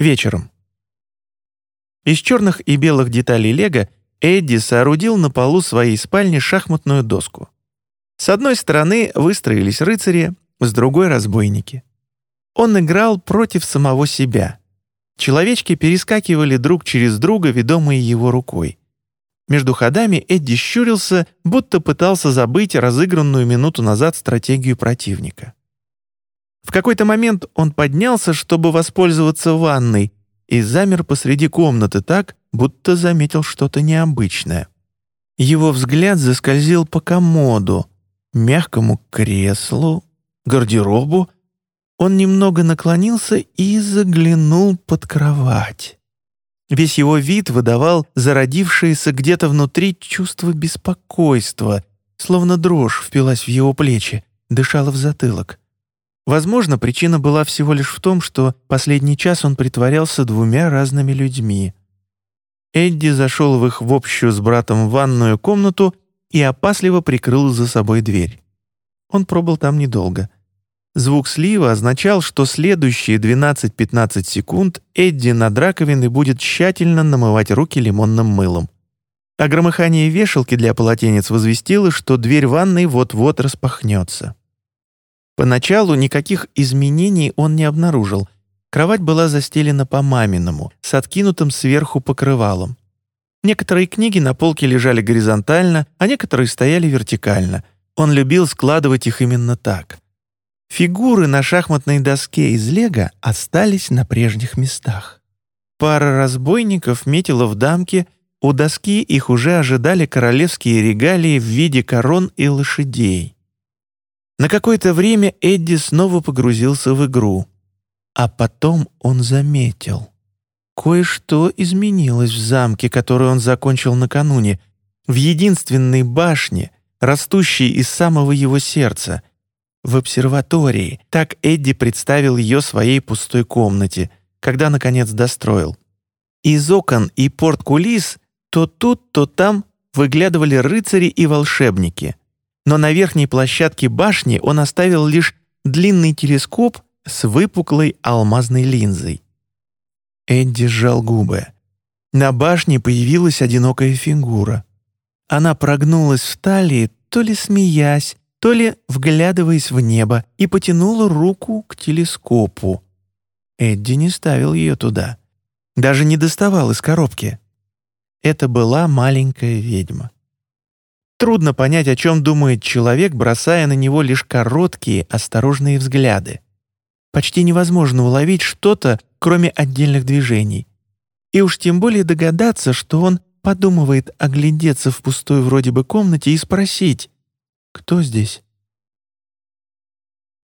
Вечером. Из черных и белых деталей лего Эдди соорудил на полу своей спальни шахматную доску. С одной стороны выстроились рыцари, с другой — разбойники. Он играл против самого себя. Человечки перескакивали друг через друга, ведомые его рукой. Между ходами Эдди щурился, будто пытался забыть разыгранную минуту назад стратегию противника. В какой-то момент он поднялся, чтобы воспользоваться ванной, и замер посреди комнаты так, будто заметил что-то необычное. Его взгляд заскользил по комоду, мягкому креслу, гардеробу. Он немного наклонился и заглянул под кровать. Весь его вид выдавал зародившееся где-то внутри чувство беспокойства, словно дрожь впилась в его плечи, дышала в затылок. Возможно, причина была всего лишь в том, что последний час он притворялся двумя разными людьми. Эдди зашел в их в общую с братом ванную комнату и опасливо прикрыл за собой дверь. Он пробыл там недолго. Звук слива означал, что следующие 12-15 секунд Эдди над раковиной будет тщательно намывать руки лимонным мылом. А громыхание вешалки для полотенец возвестило, что дверь ванной вот-вот распахнется. Поначалу никаких изменений он не обнаружил. Кровать была застелена по-маминому, с откинутым сверху покрывалом. Некоторые книги на полке лежали горизонтально, а некоторые стояли вертикально. Он любил складывать их именно так. Фигуры на шахматной доске из лего остались на прежних местах. Пара разбойников метила в дамке, у доски их уже ожидали королевские регалии в виде корон и лошадей. На какое-то время Эдди снова погрузился в игру. А потом он заметил. Кое-что изменилось в замке, который он закончил накануне, в единственной башне, растущей из самого его сердца, в обсерватории. Так Эдди представил ее своей пустой комнате, когда, наконец, достроил. Из окон и порт-кулис то тут, то там выглядывали рыцари и волшебники но на верхней площадке башни он оставил лишь длинный телескоп с выпуклой алмазной линзой. Эдди сжал губы. На башне появилась одинокая фигура. Она прогнулась в талии, то ли смеясь, то ли вглядываясь в небо, и потянула руку к телескопу. Эдди не ставил ее туда. Даже не доставал из коробки. Это была маленькая ведьма. Трудно понять, о чем думает человек, бросая на него лишь короткие, осторожные взгляды. Почти невозможно уловить что-то, кроме отдельных движений. И уж тем более догадаться, что он подумывает оглядеться в пустой вроде бы комнате и спросить «Кто здесь?».